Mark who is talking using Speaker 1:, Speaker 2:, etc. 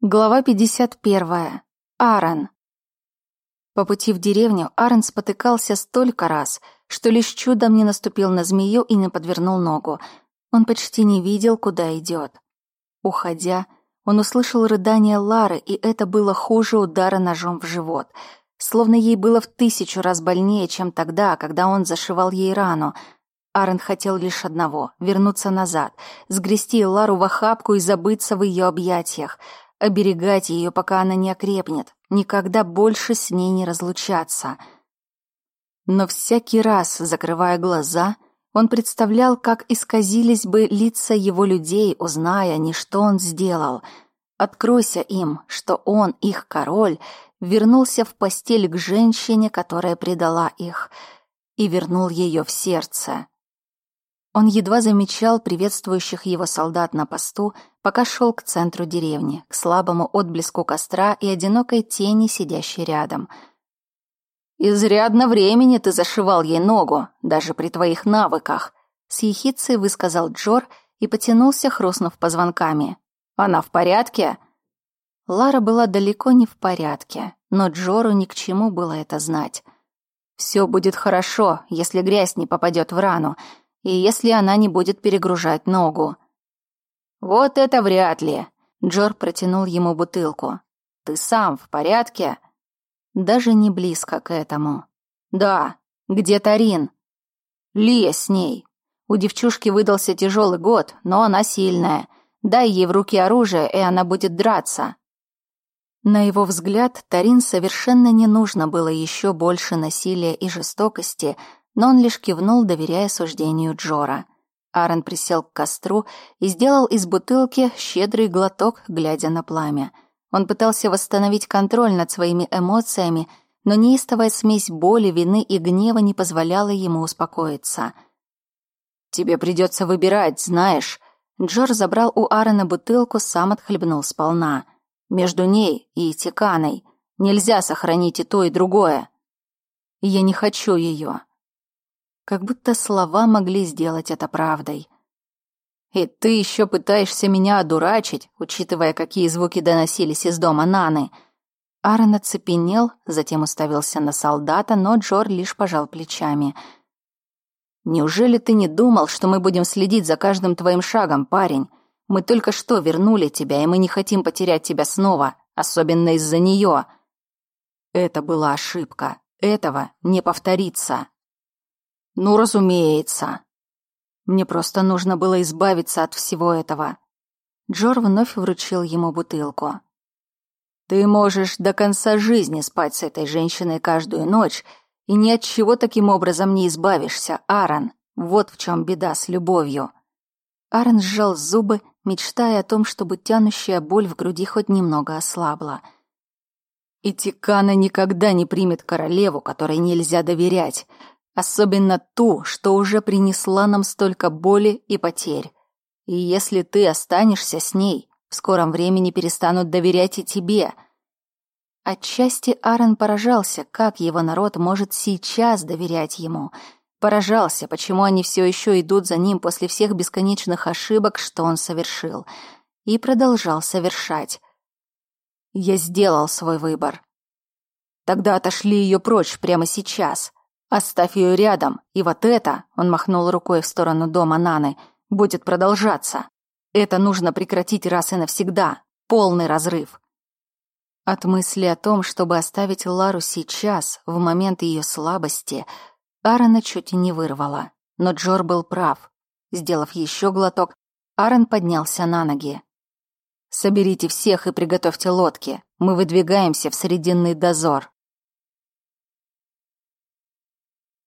Speaker 1: Глава 51. Аарон. По пути в деревню Аарон спотыкался столько раз, что лишь чудом не наступил на змею и не подвернул ногу. Он почти не видел, куда идет. Уходя, он услышал рыдание Лары, и это было хуже удара ножом в живот. Словно ей было в тысячу раз больнее, чем тогда, когда он зашивал ей рану. Аарон хотел лишь одного — вернуться назад, сгрести Лару в охапку и забыться в ее объятиях — оберегать ее, пока она не окрепнет, никогда больше с ней не разлучаться. Но всякий раз, закрывая глаза, он представлял, как исказились бы лица его людей, узная они, что он сделал. Откройся им, что он, их король, вернулся в постель к женщине, которая предала их, и вернул ее в сердце. Он едва замечал приветствующих его солдат на посту, пока шел к центру деревни, к слабому отблеску костра и одинокой тени, сидящей рядом. «Изрядно времени ты зашивал ей ногу, даже при твоих навыках», — с ехицей высказал Джор и потянулся, хрустнув позвонками. «Она в порядке?» Лара была далеко не в порядке, но Джору ни к чему было это знать. «Все будет хорошо, если грязь не попадет в рану», и если она не будет перегружать ногу. «Вот это вряд ли!» Джор протянул ему бутылку. «Ты сам в порядке?» Даже не близко к этому. «Да, где Тарин?» «Лия с ней. У девчушки выдался тяжелый год, но она сильная. Дай ей в руки оружие, и она будет драться». На его взгляд, Тарин совершенно не нужно было еще больше насилия и жестокости, но он лишь кивнул, доверяя суждению Джора. Аарон присел к костру и сделал из бутылки щедрый глоток, глядя на пламя. Он пытался восстановить контроль над своими эмоциями, но неистовая смесь боли, вины и гнева не позволяла ему успокоиться. «Тебе придется выбирать, знаешь». Джор забрал у Аарона бутылку, сам отхлебнул сполна. «Между ней и Тиканой. Нельзя сохранить и то, и другое. Я не хочу ее как будто слова могли сделать это правдой. «И ты еще пытаешься меня одурачить, учитывая, какие звуки доносились из дома Наны?» Аарон оцепенел, затем уставился на солдата, но Джор лишь пожал плечами. «Неужели ты не думал, что мы будем следить за каждым твоим шагом, парень? Мы только что вернули тебя, и мы не хотим потерять тебя снова, особенно из-за нее». Это была ошибка. Этого не повторится. Ну, разумеется. Мне просто нужно было избавиться от всего этого. Джор вновь вручил ему бутылку. Ты можешь до конца жизни спать с этой женщиной каждую ночь, и ни от чего таким образом не избавишься, Аарон. Вот в чем беда с любовью. Аарон сжал зубы, мечтая о том, чтобы тянущая боль в груди хоть немного ослабла. И Тикана никогда не примет королеву, которой нельзя доверять. Особенно ту, что уже принесла нам столько боли и потерь. И если ты останешься с ней, в скором времени перестанут доверять и тебе. Отчасти Аарон поражался, как его народ может сейчас доверять ему. Поражался, почему они все еще идут за ним после всех бесконечных ошибок, что он совершил. И продолжал совершать. Я сделал свой выбор. Тогда отошли ее прочь прямо сейчас. Оставь ее рядом, и вот это, он махнул рукой в сторону дома Наны, будет продолжаться. Это нужно прекратить раз и навсегда. Полный разрыв. От мысли о том, чтобы оставить Лару сейчас, в момент ее слабости, Аарона чуть не вырвала. Но Джор был прав. Сделав еще глоток, Аарон поднялся на ноги. «Соберите всех и приготовьте лодки. Мы выдвигаемся в Срединный дозор».